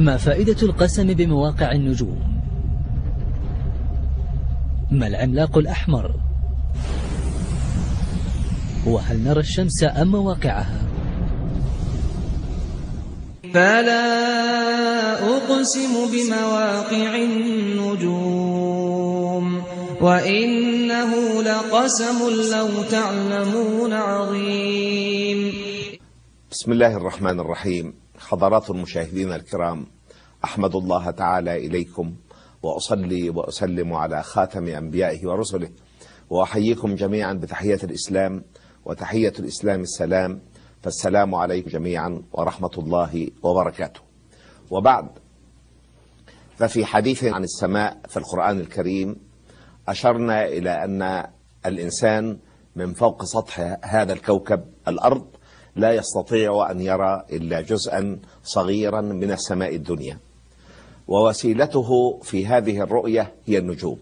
ما فائدة القسم بمواقع النجوم؟ ما العملاق الأحمر؟ وهل نرى الشمس أم مواقعها فلا أقسم بمواقع النجوم وإنه لقسم لو تعلمون عظيم. بسم الله الرحمن الرحيم. حضرات المشاهدين الكرام أحمد الله تعالى إليكم وأصلي وأسلم على خاتم أنبيائه ورسله وأحييكم جميعا بتحية الإسلام وتحية الإسلام السلام فالسلام عليكم جميعا ورحمة الله وبركاته. وبعد ففي حديث عن السماء في القرآن الكريم أشرنا إلى أن الإنسان من فوق سطح هذا الكوكب الأرض لا يستطيع أن يرى إلا جزءا صغيرا من السماء الدنيا. ووسيلته في هذه الرؤية هي النجوم.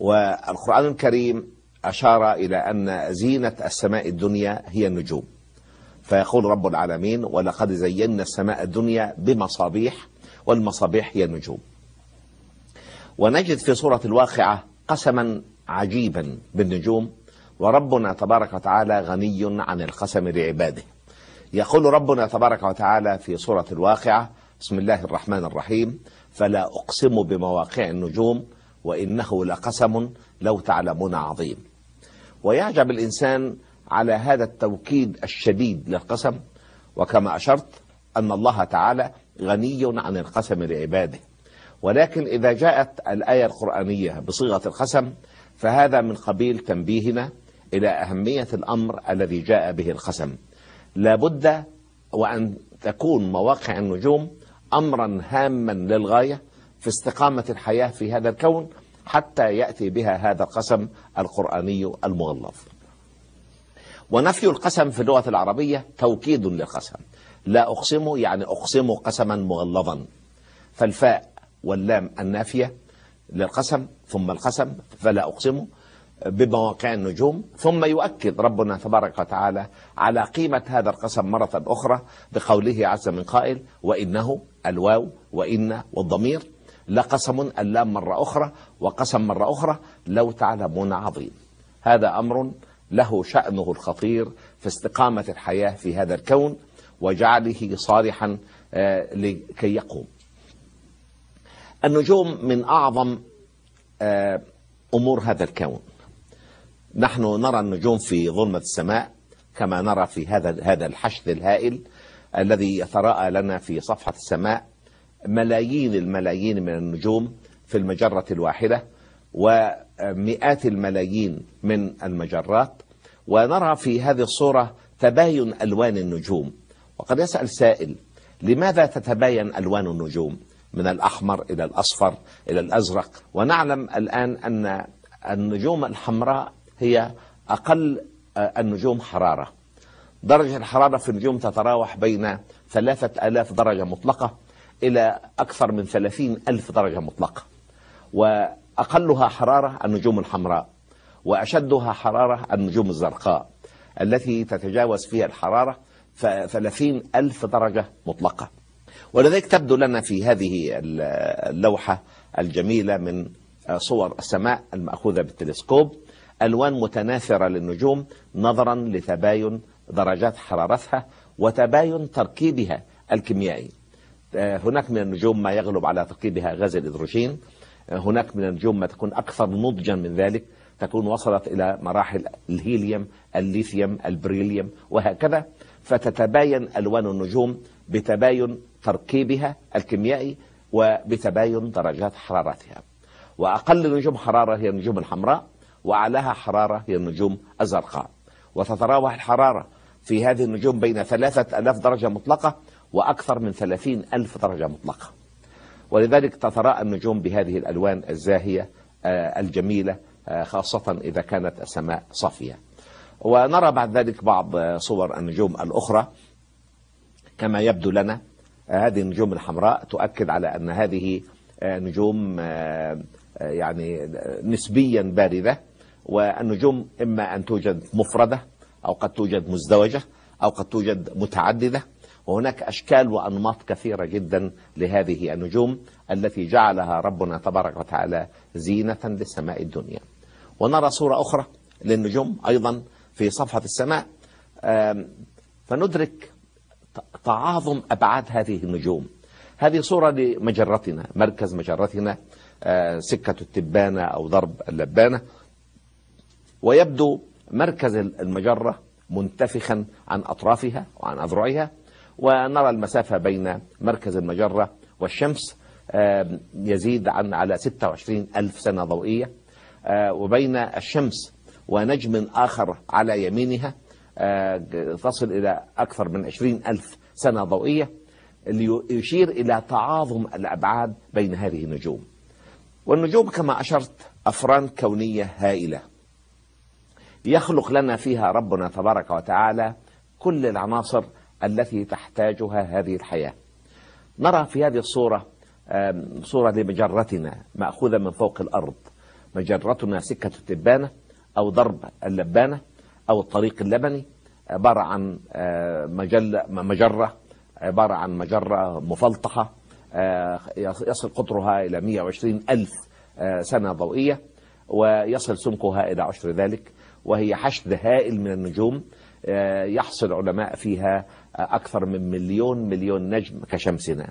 والقرآن الكريم أشار إلى أن زينة السماء الدنيا هي النجوم. فيقول رب العالمين ولقد زينا السماء الدنيا بمصابيح والمصابيح هي النجوم. ونجد في سورة الواقعة قسما عجيبا بالنجوم وربنا تبارك وتعالى غني عن القسم لعباده. يقول ربنا تبارك وتعالى في سورة الواقعة بسم الله الرحمن الرحيم فلا أقسم بمواقع النجوم وإنه لقسم لو تعلمون عظيم. ويعجب الإنسان على هذا التوكيد الشديد للقسم وكما أشرت أن الله تعالى غني عن القسم لعباده. ولكن إذا جاءت الآية القرآنية بصيغة القسم فهذا من قبيل تنبيهنا إلى أهمية الأمر الذي جاء به القسم لا بد وأن تكون مواقع النجوم أمرا هاما للغاية في استقامة الحياة في هذا الكون حتى يأتي بها هذا القسم القرآني المغلظ. ونفي القسم في اللغة العربية توكيد للقسم. لا أقسم يعني أقسم قسما مغلظا. فالفاء واللام النافية للقسم ثم القسم فلا أقسم. بمواقع النجوم ثم يؤكد ربنا تبارك وتعالى على قيمة هذا القسم مرة أخرى بقوله عز من قائل وإنه الواو وإن والضمير لقسم اللام مرة أخرى وقسم مرة أخرى لو تعلمون عظيم. هذا أمر له شأنه الخطير في استقامة الحياة في هذا الكون وجعله صالحا لكي يقوم. النجوم من أعظم أمور هذا الكون. نحن نرى النجوم في ظلمة السماء كما نرى في هذا هذا الحشد الهائل الذي يتراءى لنا في صفحة السماء ملايين الملايين من النجوم في المجرة الواحدة ومئات الملايين من المجرات. ونرى في هذه الصورة تباين ألوان النجوم. وقد يسأل سائل لماذا تتباين ألوان النجوم؟ من الأحمر إلى الأصفر إلى الأزرق. ونعلم الآن أن النجوم الحمراء هي أقل النجوم حرارة. درجة الحرارة في النجوم تتراوح بين ثلاثة ألاف درجة مطلقة إلى أكثر من ثلاثين ألف درجة مطلقة. وأقلها حرارة النجوم الحمراء وأشدها حرارة النجوم الزرقاء التي تتجاوز فيها الحرارة ثلاثين ألف درجة مطلقة. ولذلك تبدو لنا في هذه اللوحة الجميلة من صور السماء المأخوذة بالتلسكوب. ألوان متناثرة للنجوم نظرا لتباين درجات حرارتها وتباين تركيبها الكيميائي. هناك من النجوم ما يغلب على تركيبها غاز الهيدروجين. هناك من النجوم ما تكون أكثر نضجا من ذلك تكون وصلت إلى مراحل الهيليوم الليثيوم البريليوم وهكذا. فتتباين ألوان النجوم بتباين تركيبها الكيميائي وبتباين درجات حرارتها. وأقل النجوم حرارة هي النجوم الحمراء وأعلاها حرارة هي النجوم الزرقاء. وتتراوح الحرارة في هذه النجوم بين ثلاثة ألاف درجة مطلقة وأكثر من ثلاثين ألف درجة مطلقة. ولذلك تتراءى النجوم بهذه الألوان الزاهية الجميلة خاصة إذا كانت السماء صافية. ونرى بعد ذلك بعض صور النجوم الأخرى. كما يبدو لنا هذه النجوم الحمراء تؤكد على أن هذه نجوم يعني نسبيا باردة. والنجوم إما أن توجد مفردة أو قد توجد مزدوجة أو قد توجد متعددة. وهناك أشكال وأنماط كثيرة جدا لهذه النجوم التي جعلها ربنا تبارك وتعالى زينة للسماء الدنيا. ونرى صورة أخرى للنجوم أيضا في صفحة السماء. فندرك تعاظم أبعاد هذه النجوم. هذه صورة لمجرتنا مركز مجرتنا آه، سكة التبانة أو ضرب اللبانة. ويبدو مركز المجرة منتفخا عن أطرافها وعن أذرعها ونرى المسافة بين مركز المجرة والشمس يزيد عن على 26 ألف سنة ضوئية وبين الشمس ونجم آخر على يمينها تصل إلى أكثر من 20 ألف سنة ضوئية ليشير إلى تعاظم الأبعاد بين هذه النجوم. والنجوم كما أشرت أفران كونية هائلة. يخلق لنا فيها ربنا تبارك وتعالى كل العناصر التي تحتاجها هذه الحياة. نرى في هذه الصورة صورة لمجرتنا مأخوذة من فوق الأرض. مجرتنا سكة التبانة أو ضرب اللبانة أو الطريق اللبني عبارة عن مجلة مجرة عبارة عن مجرة مفلطحة يصل قطرها إلى 120 ألف سنة ضوئية ويصل سمكها إلى عشر ذلك. وهي حشد هائل من النجوم يحصل علماء فيها أكثر من مليون مليون نجم كشمسنا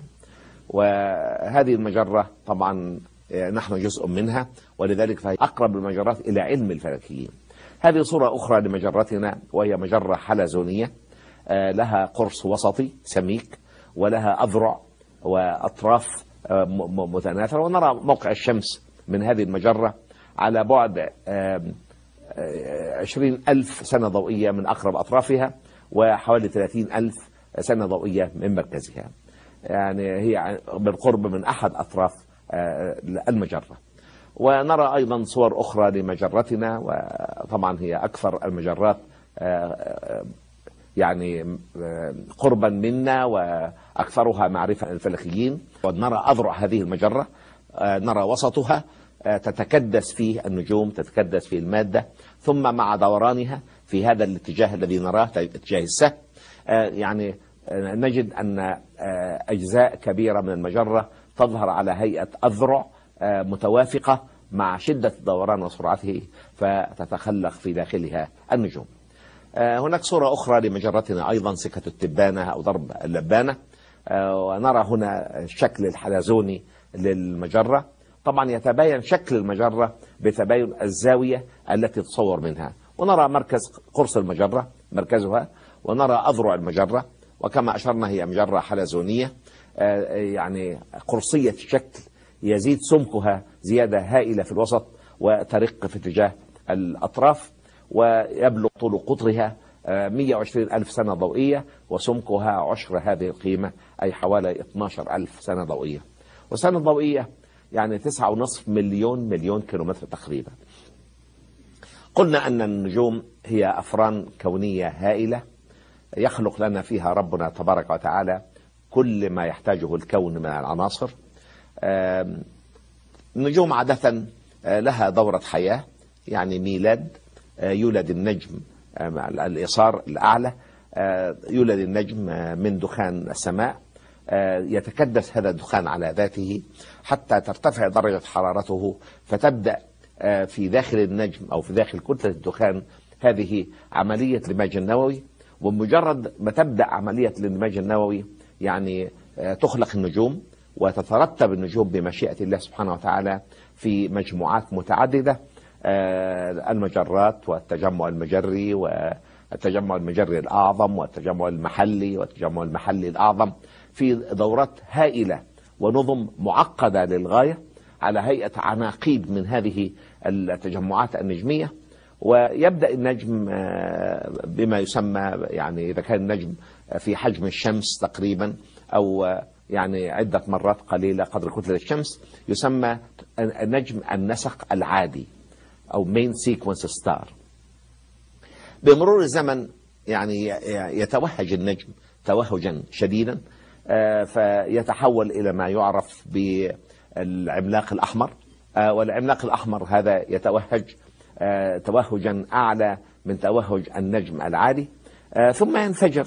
وهذه المجرة طبعا نحن جزء منها ولذلك فهي أقرب المجرات إلى علم الفلكيين. هذه صورة أخرى لمجرتنا وهي مجرة حلزونية آه، لها قرص وسطي سميك ولها أذرع وأطراف آه، متناثرة. ونرى موقع الشمس من هذه المجرة على بعد عشرين ألف سنة ضوئية من أقرب أطرافها وحوالي ثلاثين ألف سنة ضوئية من مركزها. يعني هي بالقرب من أحد أطراف آه، المجرة. ونرى أيضا صور أخرى لمجرتنا وطبعا هي أكثر المجرات آه، آه، يعني قربا منا وأكثرها معرفة الفلكيين ونرى أذرع هذه المجرة نرى وسطها تتكدس فيه النجوم تتكدس فيه المادة. ثم مع دورانها في هذا الاتجاه الذي نراه اتجاه السهم يعني نجد أن آه، أجزاء كبيرة من المجرة تظهر على هيئة أذرع آه، متوافقة مع شدة الدوران وسرعته فتتخلق في داخلها النجوم. آه، هناك صورة أخرى لمجرتنا أيضا سكة التبانة أو ضرب اللبانة. ونرى هنا الشكل الحلزوني للمجرة. طبعا يتباين شكل المجرة بتباين الزاوية التي تصور منها. ونرى مركز قرص المجرة مركزها ونرى أذرع المجرة وكما أشرنا هي مجرة حلزونية. آه، يعني قرصية الشكل يزيد سمكها زيادة هائلة في الوسط وترق في اتجاه الأطراف ويبلغ طول قطرها 120 آه، ألف سنة ضوئية وسمكها عشر هذه القيمة أي حوالي 12 ألف سنة ضوئية. وسنة ضوئية يعني تسعة ونصف مليون مليون كيلومتر تقريبا. قلنا أن النجوم هي أفران كونية هائلة يخلق لنا فيها ربنا تبارك وتعالى كل ما يحتاجه الكون من العناصر. النجوم عادة آه، لها دورة حياة يعني ميلاد آه، يولد النجم الإصار الأعلى آه، يولد النجم من دخان السماء. يتكدس هذا الدخان على ذاته حتى ترتفع درجة حرارته فتبدأ في داخل النجم أو في داخل كتلة الدخان هذه عملية الاندماج النووي. ومجرد ما تبدأ عملية الاندماج النووي يعني آه، تخلق النجوم وتترتب النجوم بمشيئة الله سبحانه وتعالى في مجموعات متعددة آه، المجرات والتجمع المجري والتجمع المجري الأعظم والتجمع المحلي والتجمع المحلي الأعظم. في دورات هائلة ونظم معقدة للغاية على هيئة عناقيد من هذه التجمعات النجمية. ويبدأ النجم آه، بما يسمى يعني إذا كان النجم في حجم الشمس تقريبا أو آه، يعني عدة مرات قليلة قدر كتلة الشمس يسمى نجم النسق العادي أو main sequence star بمرور الزمن يعني يتوهج النجم توهجا شديدا فيتحول إلى ما يعرف بالعملاق الأحمر. والعملاق الأحمر هذا يتوهج توهجا أعلى من توهج النجم العادي آه، ثم ينفجر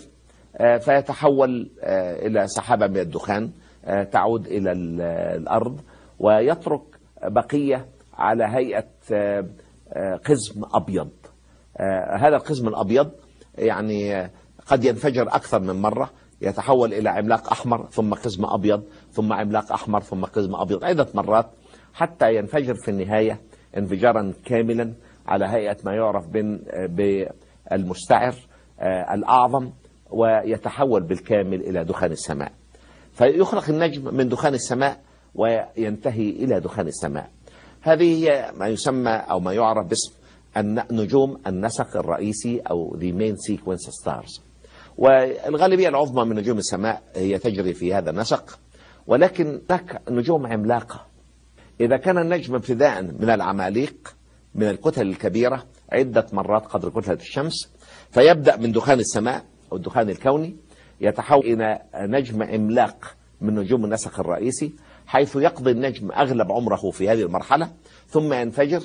آه، فيتحول آه، إلى سحابة من الدخان آه، تعود إلى ال- الأرض ويترك بقية على هيئة آه، آه، قزم أبيض. آه، هذا القزم الأبيض يعني آه، قد ينفجر أكثر من مرة يتحول إلى عملاق أحمر ثم قزم أبيض ثم عملاق أحمر ثم قزم أبيض عدة مرات حتى ينفجر في النهاية انفجارا كاملا على هيئة ما يعرف بالمستعر آه، الأعظم ويتحول بالكامل إلى دخان السماء. فيخلق النجم من دخان السماء وينتهي إلى دخان السماء. هذه هي ما يسمى أو ما يعرف باسم نجوم النسق الرئيسي أو the main sequence stars. والغالبية العظمى من نجوم السماء هي تجري في هذا النسق ولكن هناك نجوم عملاقة. إذا كان النجم ابتداء من العماليق من الكتل الكبيرة عدة مرات قدر كتلة الشمس فيبدأ من دخان السماء أو الدخان الكوني يتحول إلى نجم عملاق من نجوم النسق الرئيسي حيث يقضي النجم أغلب عمره في هذه المرحلة ثم ينفجر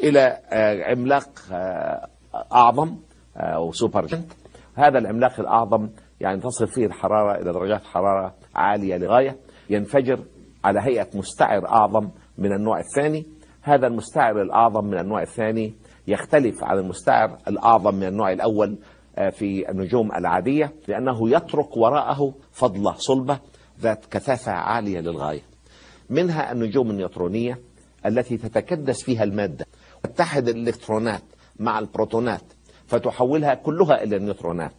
إلى آه، عملاق آه، أعظم آه، أو سوبر جنت. هذا العملاق الأعظم يعني تصل فيه الحرارة إلى درجات حرارة عالية لغاية ينفجر على هيئة مستعر أعظم من النوع الثاني. هذا المستعر الأعظم من النوع الثاني يختلف عن المستعر الأعظم من النوع الأول آه، في النجوم العادية لأنه يترك وراءه فضلة صلبة ذات كثافة عالية للغاية. منها النجوم النيوترونية التي تتكدس فيها المادة. تتحد الإلكترونات مع البروتونات فتحولها كلها إلى النيوترونات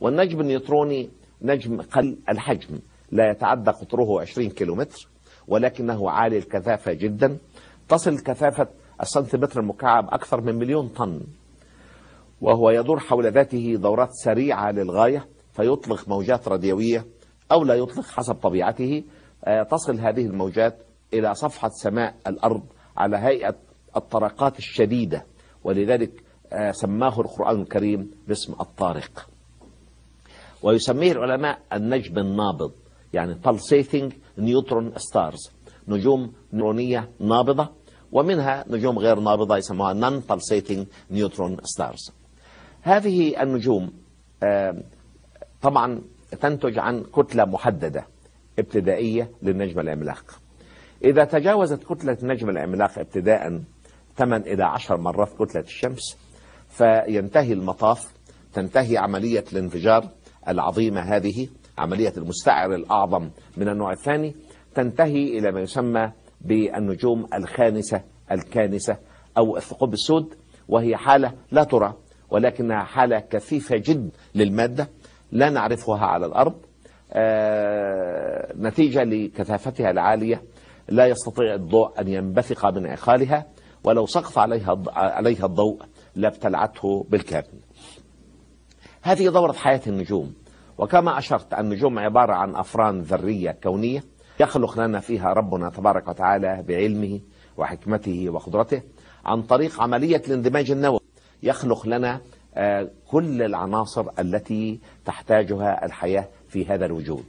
والنجم النيوتروني نجم قل الحجم لا يتعدى قطره 20 كيلومتر ولكنه عالي الكثافة جدا. تصل كثافة السنتيمتر المكعب أكثر من مليون طن. وهو يدور حول ذاته دورات سريعة للغاية فيطلق موجات راديوية أو لا يطلق حسب طبيعته. آه، تصل هذه الموجات إلى صفحة سماء الأرض على هيئة الطرقات الشديدة ولذلك سماه القرآن الكريم باسم الطارق. ويسميه العلماء النجم النابض يعني pulsating neutron stars نجوم نيرونية نابضة ومنها نجوم غير نابضة يسموها non pulsating neutron stars. هذه النجوم آه، طبعا تنتج عن كتلة محددة ابتدائية للنجم العملاق. إذا تجاوزت كتلة النجم العملاق ابتداء 8 إلى 10 مرات كتلة الشمس فينتهي المطاف تنتهي عملية الانفجار العظيمة هذه عملية المستعر الأعظم من النوع الثاني تنتهي إلى ما يسمى بالنجوم الخانسة الكانسة أو الثقوب السود وهي حالة لا ترى ولكنها حالة كثيفة جدا للمادة لا نعرفها على الأرض. آه، نتيجة لكثافتها العالية لا يستطيع الضوء أن ينبثق من عقالها ولو سقط عليها عليها الضوء لابتلعته بالكامل هذه دورة حياة النجوم. وكما أشرت النجوم عبارة عن أفران ذرية كونية يخلق لنا فيها ربنا تبارك وتعالى بعلمه وحكمته وقدرته عن طريق عملية الاندماج النووي. يخلق لنا آه، كل العناصر التي تحتاجها الحياة في هذا الوجود.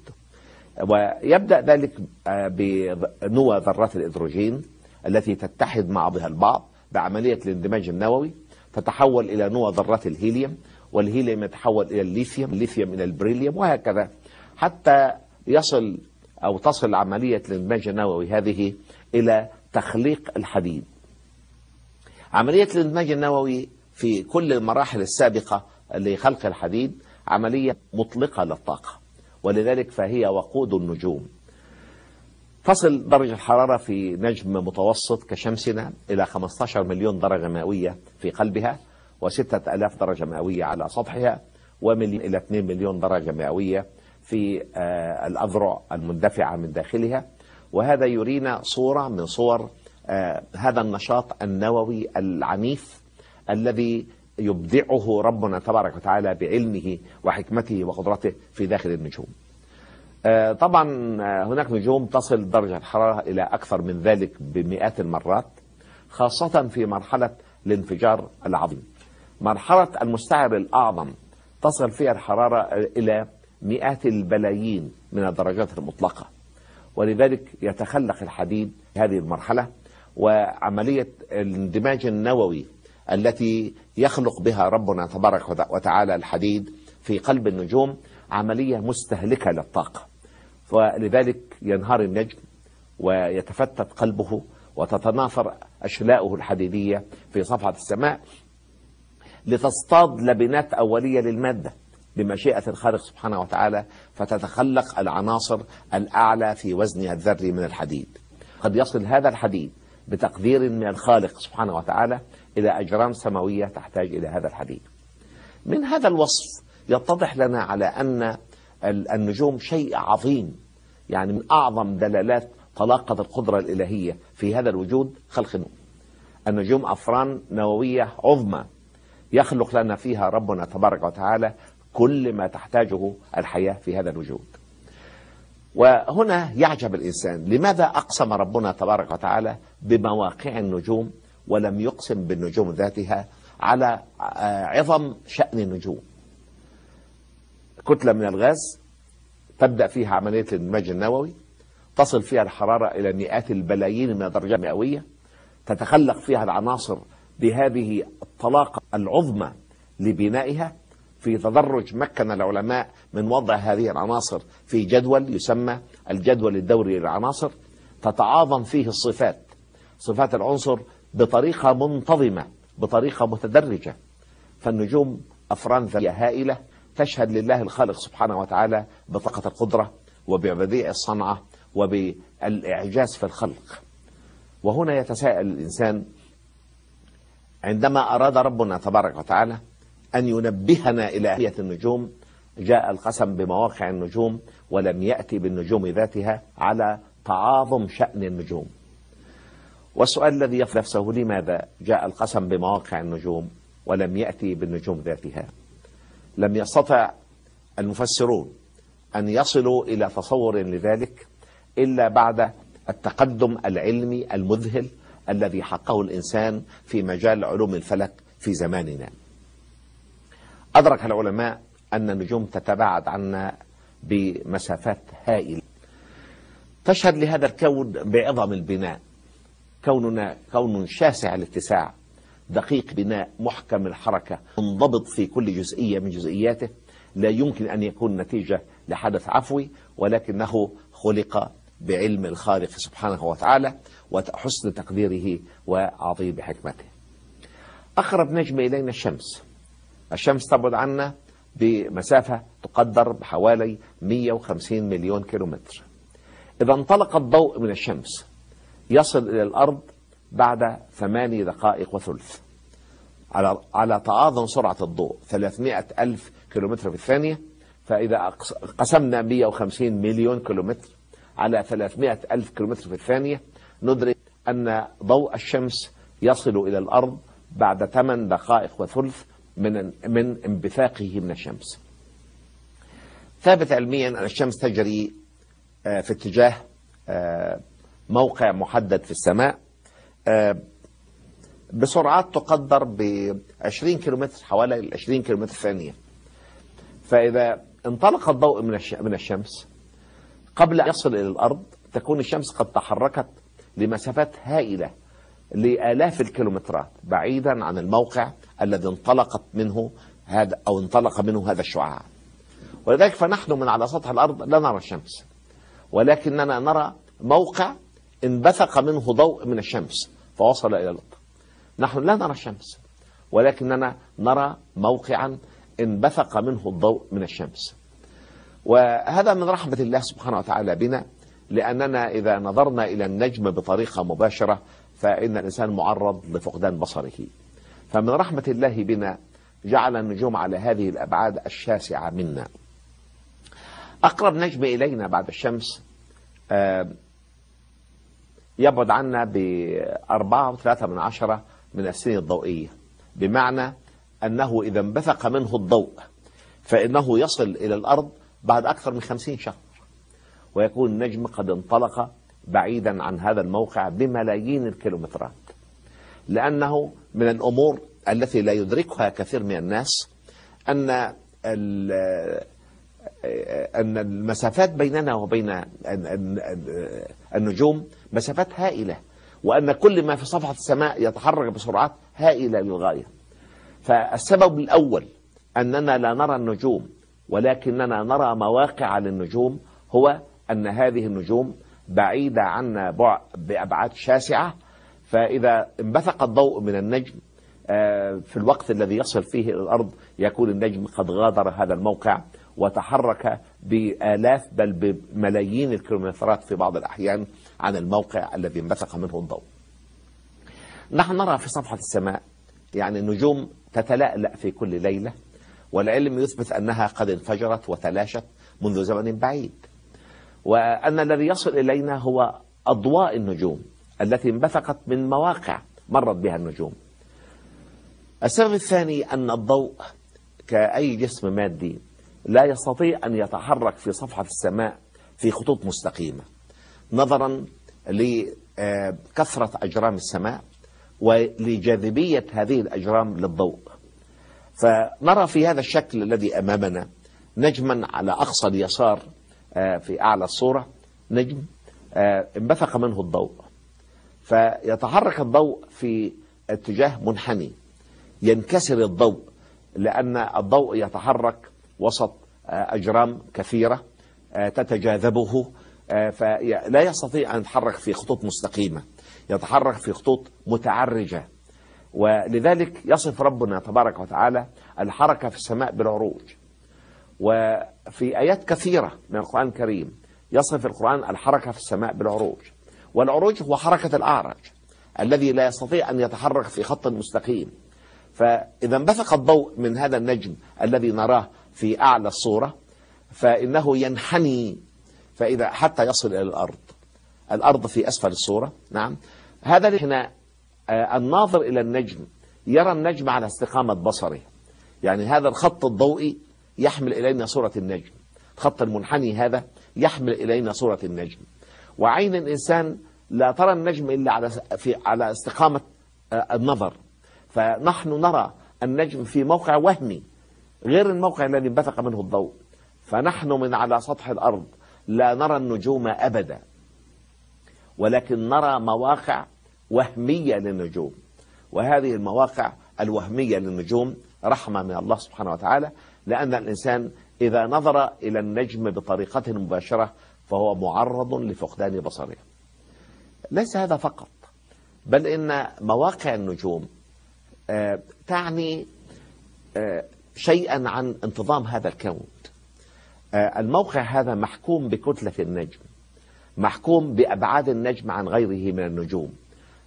ويبدأ ذلك آه، بنوى ذرات الإدروجين التي تتحد مع بعضها البعض بعملية الاندماج النووي. تتحول إلى نوى ذرات الهيليوم والهيليوم يتحول إلى الليثيوم الليثيوم إلى البريليوم وهكذا. حتى يصل أو تصل عملية الاندماج النووي هذه إلى تخليق الحديد. عملية الاندماج النووي في كل المراحل السابقة لخلق الحديد عملية مطلقة للطاقة ولذلك فهي وقود النجوم. تصل درجة الحرارة في نجم متوسط كشمسنا إلى 15 مليون درجة مئوية في قلبها وستة ألاف درجة مئوية على سطحها ومليون إلى 2 مليون درجة مئوية في آه، الأذرع المندفعة من داخلها. وهذا يرينا صورة من صور آه، هذا النشاط النووي العنيف الذي يبدعه ربنا تبارك وتعالى بعلمه وحكمته وقدرته في داخل النجوم. طبعا آه، هناك نجوم تصل درجة الحرارة إلى أكثر من ذلك بمئات المرات خاصة في مرحلة الانفجار العظيم. مرحلة المستعر الأعظم تصل فيها الحرارة إلى مئات البلايين من الدرجات المطلقة. ولذلك يتخلق الحديد في هذه المرحلة وعملية الاندماج النووي التي يخلق بها ربنا تبارك وتعالى الحديد في قلب النجوم عملية مستهلكة للطاقة. ولذلك ينهار النجم ويتفتت قلبه وتتناثر أشلاؤه الحديدية في صفحة السماء لتصطاد لبنات أولية للمادة بمشيئة الخالق سبحانه وتعالى فتتخلق العناصر الأعلى في وزنها الذري من الحديد. قد يصل هذا الحديد بتقدير من الخالق سبحانه وتعالى إلى أجرام سماوية تحتاج إلى هذا الحديد. من هذا الوصف يتضح لنا على أن النجوم شيء عظيم. يعني من أعظم دلالات طلاقة القدرة الإلهية في هذا الوجود خلق النور النجوم أفران نووية عظمى يخلق لنا فيها ربنا تبارك وتعالى كل ما تحتاجه الحياة في هذا الوجود. وهنا يعجب الإنسان لماذا أقسم ربنا تبارك وتعالى بمواقع النجوم ولم يقسم بالنجوم ذاتها على عظم شأن النجوم؟ كتلة من الغاز تبدأ فيها عملية الاندماج النووي تصل فيها الحرارة إلى مئات البلايين من الدرجات المئوية تتخلق فيها العناصر بهذه الطلاقة العظمى لبنائها. في تدرج مكن العلماء من وضع هذه العناصر في جدول يسمى الجدول الدوري للعناصر. تتعاظم فيه الصفات صفات العنصر بطريقة منتظمة بطريقة متدرجة. فالنجوم أفران ذرية هائلة تشهد لله الخالق سبحانه وتعالى بطاقة القدرة وببديع الصنعة وبالإعجاز في الخلق. وهنا يتساءل الإنسان عندما أراد ربنا تبارك وتعالى أن ينبهنا إلى أهمية النجوم جاء القسم بمواقع النجوم ولم يأتي بالنجوم ذاتها على تعاظم شأن النجوم. والسؤال الذي يفضل نفسه لماذا جاء القسم بمواقع النجوم ولم يأتي بالنجوم ذاتها؟ لم يستطع المفسرون أن يصلوا إلى تصور لذلك إلا بعد التقدم العلمي المذهل الذي حقه الإنسان في مجال علوم الفلك في زماننا. أدرك العلماء أن النجوم تتباعد عنا بمسافات هائلة. تشهد لهذا الكون بعظم البناء. كوننا كون شاسع الاتساع. دقيق بناء محكم الحركة منضبط في كل جزئية من جزئياته. لا يمكن أن يكون نتيجة لحدث عفوي ولكنه خلق بعلم الخالق سبحانه وتعالى وحسن تقديره وعظيم حكمته. أقرب نجم إلينا الشمس. الشمس تبعد عنا بمسافة تقدر بحوالي 150 مليون كيلومتر. إذا انطلق الضوء من الشمس يصل إلى الأرض بعد ثماني دقائق وثلث على على تعاظم سرعة الضوء 300 ألف كيلومتر في الثانية فإذا قسمنا 150 مليون كيلومتر على 300 ألف كيلومتر في الثانية ندرك أن ضوء الشمس يصل إلى الأرض بعد 8 دقائق وثلث من من انبثاقه من الشمس. ثابت علميا أن الشمس تجري في اتجاه موقع محدد في السماء بسرعات تقدر ب 20 كيلومتر حوالي 20 كيلومتر ثانية. فإذا انطلق الضوء من من الشمس قبل أن يصل إلى الأرض تكون الشمس قد تحركت لمسافات هائلة لآلاف الكيلومترات بعيدا عن الموقع الذي انطلقت منه هذا أو انطلق منه هذا الشعاع. ولذلك فنحن من على سطح الأرض لا نرى الشمس ولكننا نرى موقع انبثق منه ضوء من الشمس فوصل إلى الأرض نحن لا نرى الشمس ولكننا نرى موقعا انبثق منه الضوء من الشمس. وهذا من رحمة الله سبحانه وتعالى بنا لأننا إذا نظرنا إلى النجم بطريقة مباشرة فإن الإنسان معرض لفقدان بصره. فمن رحمة الله بنا جعل النجوم على هذه الأبعاد الشاسعة منا. أقرب نجم إلينا بعد الشمس يبعد عنا بأربعة وثلاثة من عشرة من السنين الضوئية. بمعنى أنه إذا انبثق منه الضوء فإنه يصل إلى الأرض بعد أكثر من خمسين شهر. ويكون النجم قد انطلق بعيدا عن هذا الموقع بملايين الكيلومترات. لأنه من الأمور التي لا يدركها كثير من الناس أن أن المسافات بيننا وبين النجوم مسافات هائلة وأن كل ما في صفحة السماء يتحرك بسرعات هائلة للغاية. فالسبب الأول أننا لا نرى النجوم ولكننا نرى مواقع للنجوم هو أن هذه النجوم بعيدة عنا بأبعاد شاسعة. فإذا انبثق الضوء من النجم آه، في الوقت الذي يصل فيه إلى الأرض يكون النجم قد غادر هذا الموقع وتحرك بآلاف بل بملايين الكيلومترات في بعض الأحيان. عن الموقع الذي انبثق منه الضوء. نحن نرى في صفحة السماء يعني النجوم تتلألأ في كل ليلة والعلم يثبت أنها قد انفجرت وتلاشت منذ زمن بعيد. وأن الذي يصل إلينا هو أضواء النجوم التي انبثقت من مواقع مرت بها النجوم. السبب الثاني أن الضوء كأي جسم مادي لا يستطيع أن يتحرك في صفحة السماء في خطوط مستقيمة. نظرا لكثرة أجرام السماء ولجاذبية هذه الأجرام للضوء. فنرى في هذا الشكل الذي أمامنا نجما على أقصى اليسار آه، في أعلى الصورة نجم آه، انبثق منه الضوء. فيتحرك الضوء في اتجاه منحني ينكسر الضوء لأن الضوء يتحرك وسط آه، أجرام كثيرة تتجاذبه فلا يستطيع أن يتحرك في خطوط مستقيمة. يتحرك في خطوط متعرجة. ولذلك يصف ربنا تبارك وتعالى الحركة في السماء بالعروج. وفي آيات كثيرة من القرآن الكريم يصف القرآن الحركة في السماء بالعروج. والعروج هو حركة الأعرج الذي لا يستطيع أن يتحرك في خط مستقيم. فإذا انبثق الضوء من هذا النجم الذي نراه في أعلى الصورة فإنه ينحني فإذا حتى يصل إلى الأرض. الأرض في أسفل الصورة. نعم. هذا هنا آه، الناظر إلى النجم. يرى النجم على استقامة بصره. يعني هذا الخط الضوئي يحمل إلينا صورة النجم. الخط المنحني هذا يحمل إلينا صورة النجم. وعين الإنسان لا ترى النجم إلا على في على استقامة آه، النظر. فنحن نرى النجم في موقع وهمي غير الموقع الذي انبثق منه الضوء. فنحن من على سطح الأرض. لا نرى النجوم أبدا ولكن نرى مواقع وهمية للنجوم وهذه المواقع الوهمية للنجوم رحمة من الله سبحانه وتعالى لأن الإنسان إذا نظر إلى النجم بطريقة مباشرة فهو معرض لفقدان بصره. ليس هذا فقط بل إن مواقع النجوم آه، تعني آه، شيئا عن انتظام هذا الكون. الموقع هذا محكوم بكتلة النجم محكوم بأبعاد النجم عن غيره من النجوم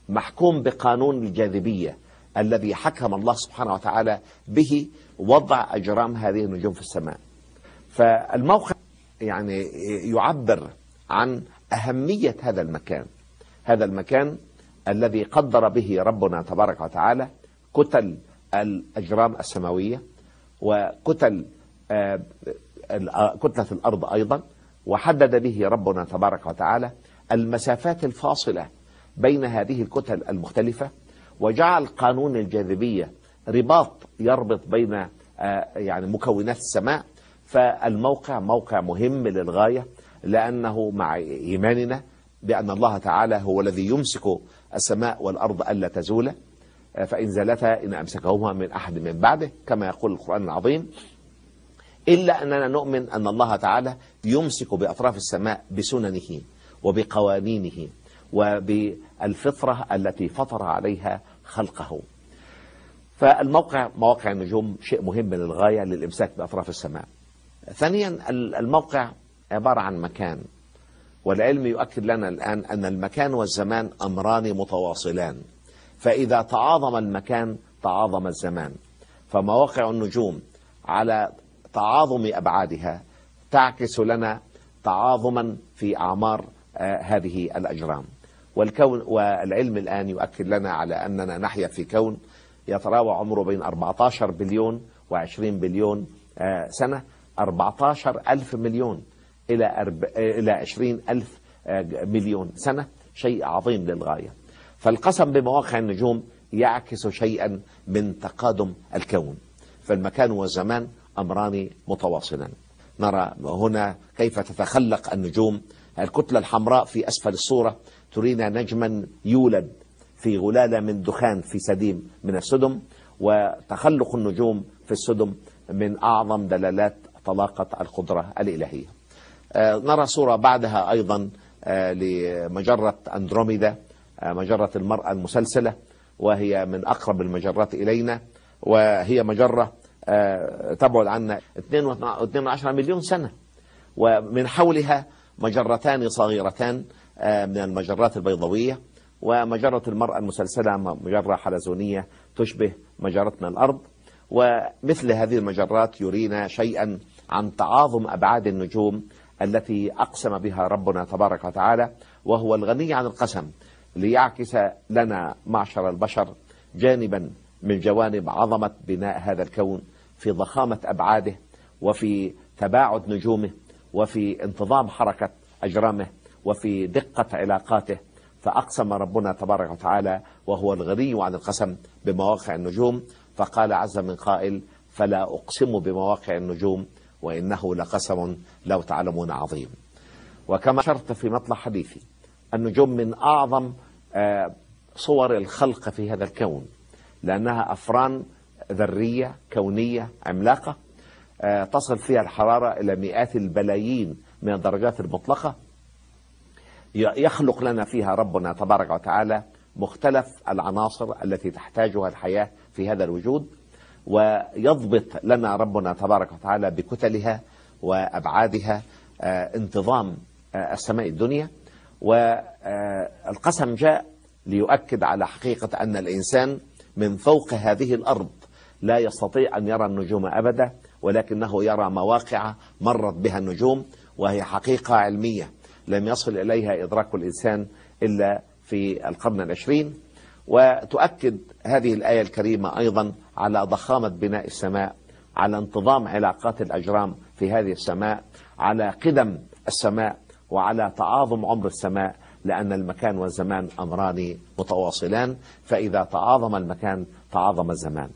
محكوم بقانون الجاذبية الذي حكم الله سبحانه وتعالى به وضع أجرام هذه النجوم في السماء. فالموقع يعني يعبر عن أهمية هذا المكان هذا المكان الذي قدر به ربنا تبارك وتعالى كتل الأجرام السماوية وكتل آه، كتلة الأرض أيضا وحدد به ربنا تبارك وتعالى المسافات الفاصلة بين هذه الكتل المختلفة وجعل قانون الجاذبية رباط يربط بين آه، يعني مكونات السماء. فالموقع موقع مهم للغاية لأنه مع إيماننا بأن الله تعالى هو الذي يمسك السماء والأرض ألا تزول. آه، فإن زالتا إن أمسكهما من أحد من بعده كما يقول القرآن العظيم إلا أننا نؤمن أن الله تعالى يمسك بأطراف السماء بسننه وبقوانينه وبالفطرة التي فطر عليها خلقه. فالموقع مواقع النجوم شيء مهم للغاية للإمساك بأطراف السماء. ثانيا الموقع عبارة عن مكان والعلم يؤكد لنا الآن أن المكان والزمان أمران متواصلان. فإذا تعاظم المكان تعاظم الزمان. فمواقع النجوم على تعاظم أبعادها تعكس لنا تعاظما في أعمار آه، هذه الأجرام. والكون والعلم الآن يؤكد لنا على أننا نحيا في كون يتراوح عمره بين 14 بليون و20 بليون آه، سنة. 14 ألف مليون إلى أرب... إلى 20 ألف آه، مليون سنة. شيء عظيم للغاية. فالقسم بمواقع النجوم يعكس شيئا من تقادم الكون. فالمكان والزمان أمران متواصلان. نرى هنا كيف تتخلق النجوم. الكتلة الحمراء في أسفل الصورة ترينا نجما يولد في غلالة من دخان في سديم من السدم وتخلق النجوم في السدم من أعظم دلالات طلاقة القدرة الإلهية. آه، نرى صورة بعدها أيضا آه، لمجرة أندروميدا آه، مجرة المرأة المسلسلة وهي من أقرب المجرات إلينا وهي مجرة تبعد عنا 2 مليون سنة. ومن حولها مجرتان صغيرتان آه، من المجرات البيضاوية ومجرة المرأة المسلسلة مجرة حلزونية تشبه مجرتنا الأرض. ومثل هذه المجرات يرينا شيئا عن تعاظم أبعاد النجوم التي أقسم بها ربنا تبارك وتعالى وهو الغني عن القسم ليعكس لنا معشر البشر جانبا من جوانب عظمة بناء هذا الكون. في ضخامة أبعاده وفي تباعد نجومه وفي انتظام حركة أجرامه وفي دقة علاقاته. فأقسم ربنا تبارك وتعالى وهو الغني عن القسم بمواقع النجوم. فقال عز من قائل فلا أقسم بمواقع النجوم وإنه لقسم لو تعلمون عظيم. وكما شرت في مطلع حديثي النجوم من أعظم آه، صور الخلق في هذا الكون لأنها أفران ذرية كونية عملاقة آه، تصل فيها الحرارة إلى مئات البلايين من الدرجات المطلقة. يخلق لنا فيها ربنا تبارك وتعالى مختلف العناصر التي تحتاجها الحياة في هذا الوجود ويضبط لنا ربنا تبارك وتعالى بكتلها وأبعادها آه، انتظام آه، السماء الدنيا. والقسم جاء ليؤكد على حقيقة أن الإنسان من فوق هذه الأرض لا يستطيع أن يرى النجوم أبدا ولكنه يرى مواقع مرت بها النجوم وهي حقيقة علمية. لم يصل إليها إدراك الإنسان إلا في القرن العشرين. وتؤكد هذه الآية الكريمة أيضا على ضخامة بناء السماء على انتظام علاقات الأجرام في هذه السماء على قدم السماء وعلى تعاظم عمر السماء لأن المكان والزمان أمران متواصلان. فإذا تعاظم المكان تعاظم الزمان.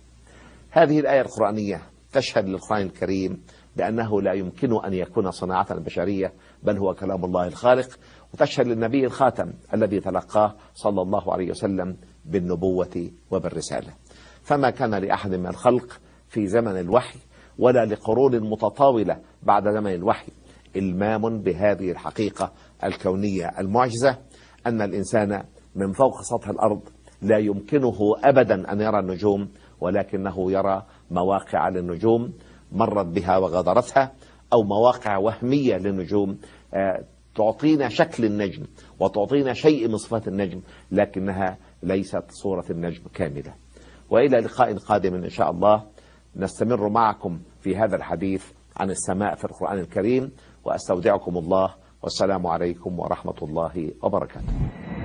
هذه الآية القرآنية تشهد للقرآن الكريم بأنه لا يمكن أن يكون صناعة بشرية بل هو كلام الله الخالق وتشهد للنبي الخاتم الذي تلقاه صلى الله عليه وسلم بالنبوة وبالرسالة. فما كان لأحد من الخلق في زمن الوحي ولا لقرون متطاولة بعد زمن الوحي إلمام بهذه الحقيقة الكونية المعجزة أن الإنسان من فوق سطح الأرض لا يمكنه أبدا أن يرى النجوم ولكنه يرى مواقع للنجوم مرت بها وغادرتها أو مواقع وهمية للنجوم آه، تعطينا شكل النجم وتعطينا شيء من صفات النجم لكنها ليست صورة النجم كاملة. وإلى لقاء قادم إن شاء الله. نستمر معكم في هذا الحديث عن السماء في القرآن الكريم وأستودعكم الله والسلام عليكم ورحمة الله وبركاته.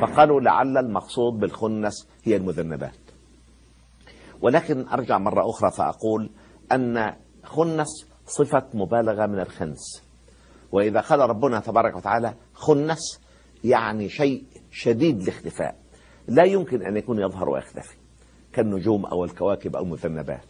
فقالوا لعل المقصود بالخنس هي المذنبات. ولكن أرجع مرة أخرى فأقول أن خنس صفة مبالغة من الخنس. وإذا قال ربنا تبارك وتعالى خنس يعني شيء شديد الاختفاء لا يمكن أن يكون يظهر ويختفي كالنجوم أو الكواكب أو المذنبات.